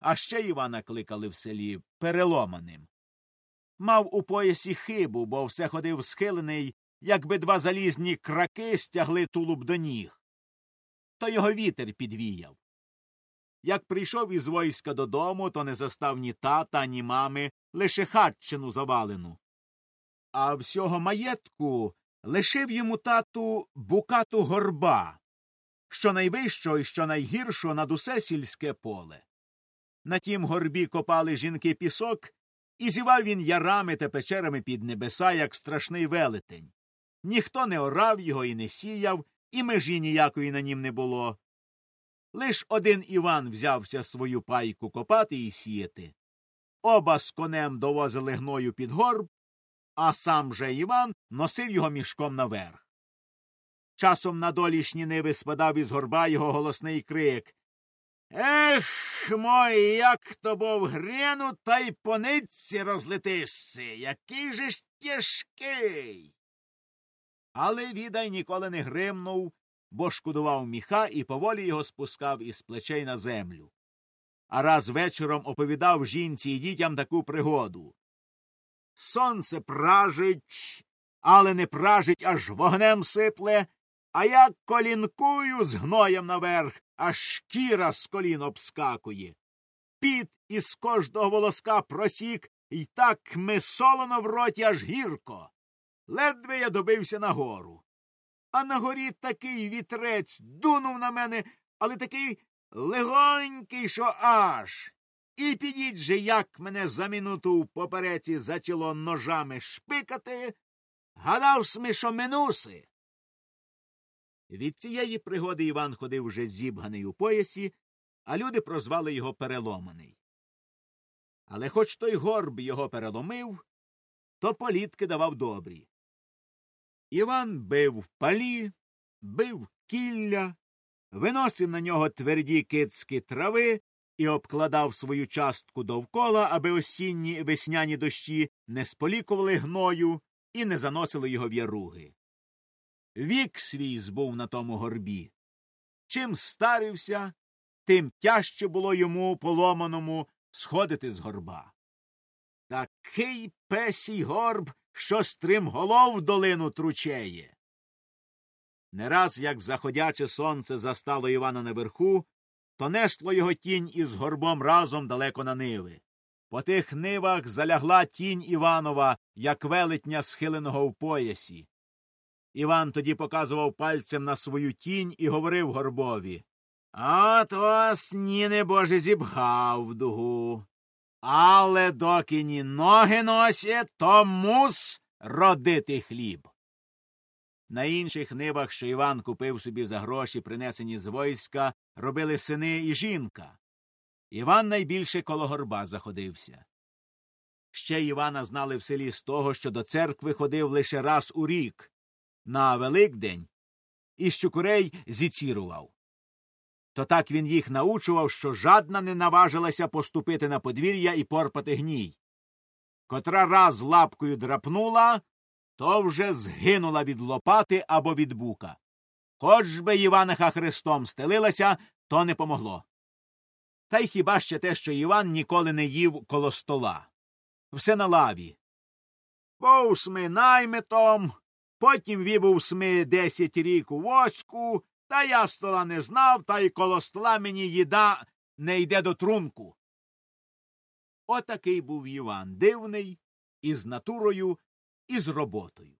а ще Івана кликали в селі переломаним. Мав у поясі хибу, бо все ходив схилений, якби два залізні краки стягли тулуб до ніг. То його вітер підвіяв. Як прийшов із войска додому, то не застав ні тата, ні мами, лише хатчину завалену. А всього маєтку лишив йому тату букату горба, що найвищого і що найгіршого над усе сільське поле. На тім горбі копали жінки пісок, і зівав він ярами та печерами під небеса, як страшний велетень. Ніхто не орав його і не сіяв, і межі ніякої на нім не було. Лиш один Іван взявся свою пайку копати і сіяти. Оба з конем довозили гною під горб, а сам же Іван носив його мішком наверх. Часом на долішні ниви спадав із горба його голосний крик Ех, мой, як то був грину, та й по нитці розлетишся, який же ж тяжкий. Але відай ніколи не гримнув, бо шкодував міха і поволі його спускав із плечей на землю. А раз вечором оповідав жінці і дітям таку пригоду. Сонце пражить, але не пражить, аж вогнем сипле, а як колінкую з гноєм наверх, аж шкіра з колін обскакує. Піт із кожного волоска просік, і так ми солоно в роті аж гірко. Ледве я добився нагору. А на горі такий вітрець дунув на мене, але такий легонький, що аж. І підіть же, як мене за минуту в попереці зачало ножами шпикати, гадав сми, що минуси. Від цієї пригоди Іван ходив вже зібганий у поясі, а люди прозвали його переломаний. Але хоч той горб його переломив, то політки давав добрі. Іван бив палі, бив кілля, виносив на нього тверді кицькі трави і обкладав свою частку довкола, аби осінні весняні дощі не сполікували гною і не заносили його в яруги. Вік свій збув на тому горбі. Чим старився, тим тяжче було йому поломаному сходити з горба. Такий песій горб, що стримголов долину тручеє. Не раз, як заходяче сонце застало Івана наверху, то несло його тінь із горбом разом далеко на ниви. По тих нивах залягла тінь Іванова, як велетня схиленого в поясі. Іван тоді показував пальцем на свою тінь і говорив горбові От вас, ні не боже, зібгав дугу. Але доки ні ноги носять, то мус родити хліб. На інших нивах, що Іван купив собі за гроші, принесені з войська, робили сини і жінка. Іван найбільше коло горба заходився. Ще Івана знали в селі з того, що до церкви ходив лише раз у рік, на Великдень, і щукурей зіцірував. То так він їх научував, що жадна не наважилася поступити на подвір'я і порпати гній. Котра раз лапкою драпнула, то вже згинула від лопати або від бука. Хоч би Іваниха Христом стелилася, то не помогло. Та й хіба ще те, що Іван ніколи не їв коло стола. Все на лаві. Був сми наймитом, потім вібув сми десять рік у воську, та я стола не знав, та й коло стола мені їда не йде до трунку. Отакий був Іван дивний, із натурою, і з роботою.